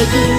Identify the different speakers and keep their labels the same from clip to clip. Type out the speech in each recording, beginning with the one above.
Speaker 1: the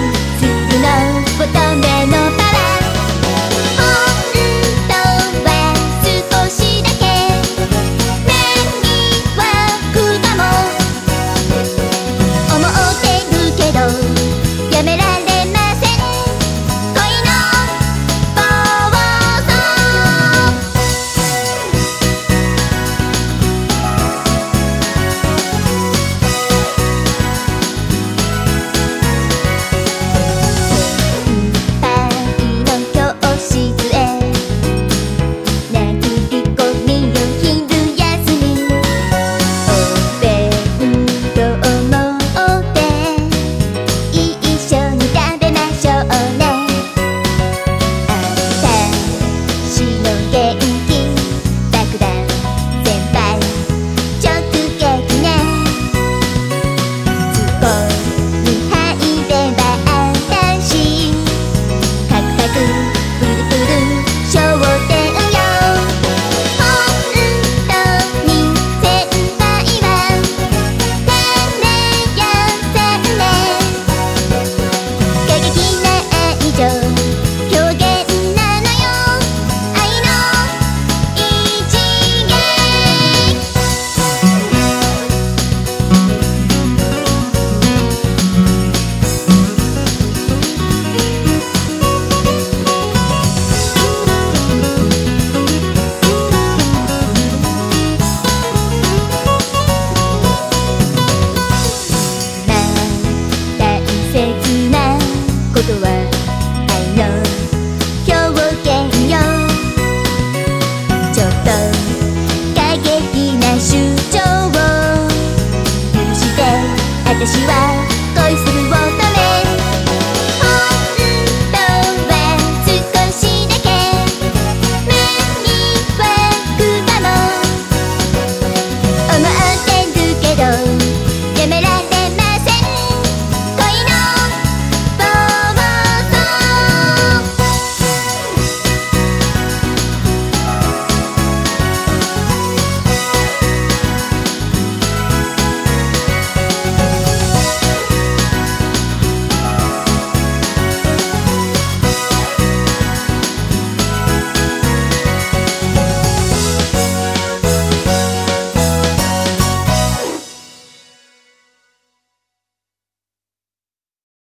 Speaker 1: 私は